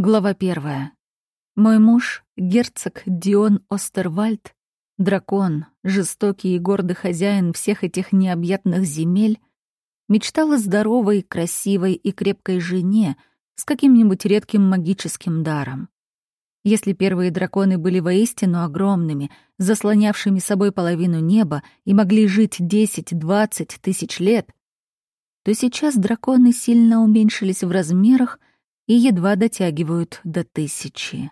Глава первая. Мой муж, герцог Дион Остервальд, дракон, жестокий и гордый хозяин всех этих необъятных земель, мечтал о здоровой, красивой и крепкой жене с каким-нибудь редким магическим даром. Если первые драконы были воистину огромными, заслонявшими собой половину неба и могли жить 10-20 тысяч лет, то сейчас драконы сильно уменьшились в размерах и едва дотягивают до тысячи.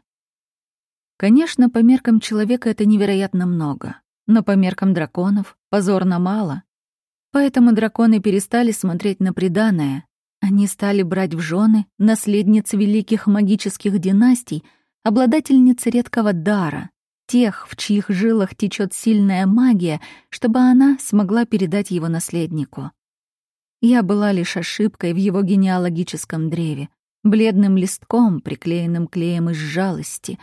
Конечно, по меркам человека это невероятно много, но по меркам драконов позорно мало. Поэтому драконы перестали смотреть на преданное. Они стали брать в жены наследниц великих магических династий, обладательниц редкого дара, тех, в чьих жилах течет сильная магия, чтобы она смогла передать его наследнику. Я была лишь ошибкой в его генеалогическом древе, бледным листком, приклеенным клеем из жалости,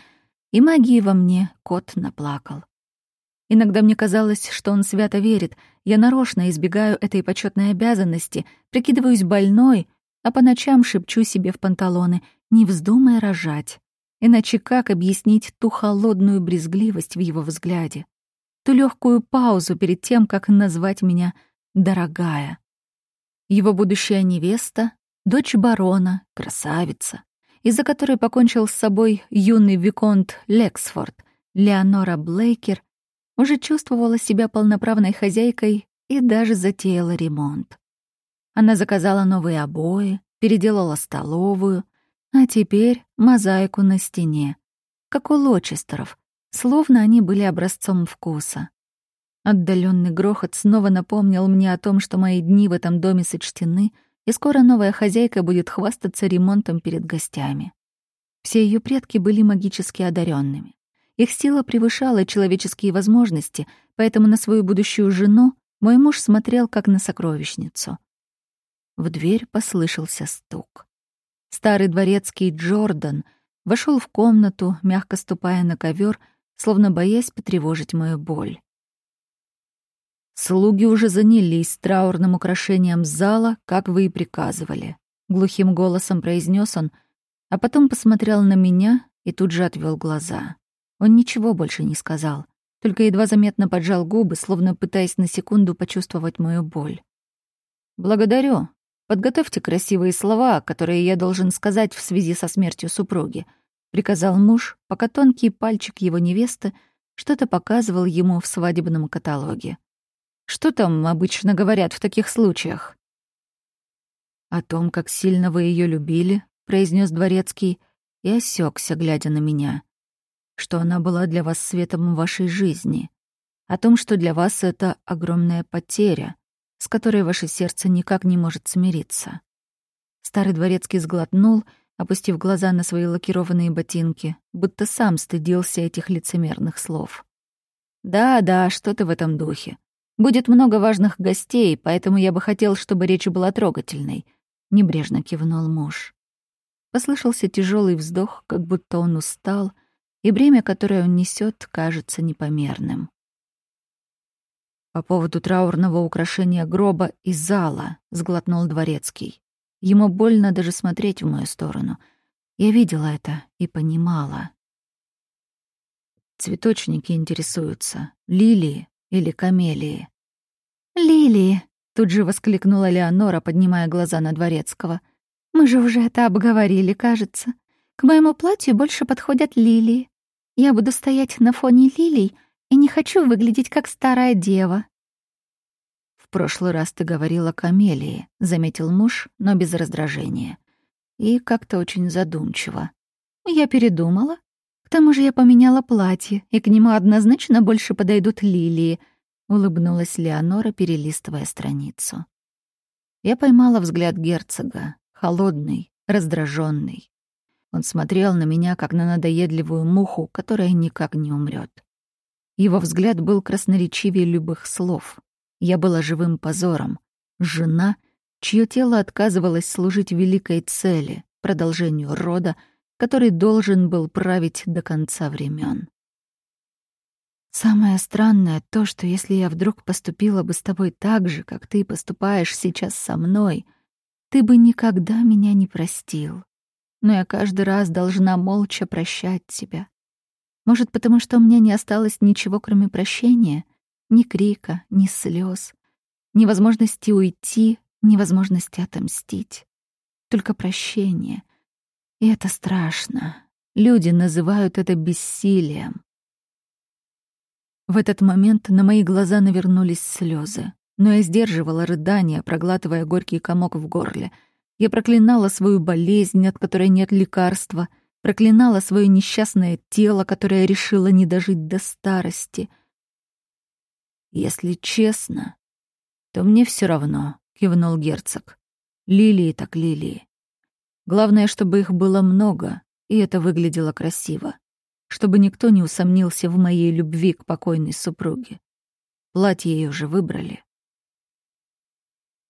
и магии во мне кот наплакал. Иногда мне казалось, что он свято верит. Я нарочно избегаю этой почетной обязанности, прикидываюсь больной, а по ночам шепчу себе в панталоны «не вздумай рожать». Иначе как объяснить ту холодную брезгливость в его взгляде? Ту легкую паузу перед тем, как назвать меня «дорогая». Его будущая невеста дочь барона, красавица, из-за которой покончил с собой юный виконт Лексфорд, Леонора Блейкер, уже чувствовала себя полноправной хозяйкой и даже затеяла ремонт. Она заказала новые обои, переделала столовую, а теперь мозаику на стене, как у Лочестеров, словно они были образцом вкуса. Отдаленный грохот снова напомнил мне о том, что мои дни в этом доме сочтены — и скоро новая хозяйка будет хвастаться ремонтом перед гостями. Все ее предки были магически одаренными. Их сила превышала человеческие возможности, поэтому на свою будущую жену мой муж смотрел как на сокровищницу. В дверь послышался стук. Старый дворецкий Джордан вошел в комнату, мягко ступая на ковер, словно боясь потревожить мою боль. «Слуги уже занялись траурным украшением зала, как вы и приказывали», — глухим голосом произнес он, а потом посмотрел на меня и тут же отвел глаза. Он ничего больше не сказал, только едва заметно поджал губы, словно пытаясь на секунду почувствовать мою боль. «Благодарю. Подготовьте красивые слова, которые я должен сказать в связи со смертью супруги», — приказал муж, пока тонкий пальчик его невесты что-то показывал ему в свадебном каталоге. Что там обычно говорят в таких случаях? О том, как сильно вы ее любили, произнес дворецкий и осекся, глядя на меня. Что она была для вас светом вашей жизни. О том, что для вас это огромная потеря, с которой ваше сердце никак не может смириться. Старый дворецкий сглотнул, опустив глаза на свои лакированные ботинки, будто сам стыдился этих лицемерных слов. «Да-да, что-то в этом духе. Будет много важных гостей, поэтому я бы хотел, чтобы речь была трогательной», — небрежно кивнул муж. Послышался тяжелый вздох, как будто он устал, и бремя, которое он несет, кажется непомерным. «По поводу траурного украшения гроба и зала», — сглотнул дворецкий. Ему больно даже смотреть в мою сторону. Я видела это и понимала. Цветочники интересуются. Лилии или камелии. «Лилии!» — тут же воскликнула Леонора, поднимая глаза на Дворецкого. «Мы же уже это обговорили, кажется. К моему платью больше подходят лилии. Я буду стоять на фоне лилий и не хочу выглядеть как старая дева». «В прошлый раз ты говорила камелии», — заметил муж, но без раздражения. И как-то очень задумчиво. «Я передумала тому же я поменяла платье, и к нему однозначно больше подойдут лилии», — улыбнулась Леонора, перелистывая страницу. Я поймала взгляд герцога, холодный, раздраженный. Он смотрел на меня, как на надоедливую муху, которая никак не умрет. Его взгляд был красноречивее любых слов. Я была живым позором. Жена, чье тело отказывалось служить великой цели, продолжению рода — который должен был править до конца времен. Самое странное то, что если я вдруг поступила бы с тобой так же, как ты поступаешь сейчас со мной, ты бы никогда меня не простил. но я каждый раз должна молча прощать тебя. Может, потому что у меня не осталось ничего, кроме прощения? Ни крика, ни слез, ни возможности уйти, ни возможности отомстить. Только прощение. И это страшно. Люди называют это бессилием. В этот момент на мои глаза навернулись слезы, но я сдерживала рыдания, проглатывая горький комок в горле. Я проклинала свою болезнь, от которой нет лекарства, проклинала свое несчастное тело, которое решило не дожить до старости. «Если честно, то мне все равно», — кивнул герцог. «Лилии так лилии. Главное, чтобы их было много, и это выглядело красиво чтобы никто не усомнился в моей любви к покойной супруге. Платье ее уже выбрали.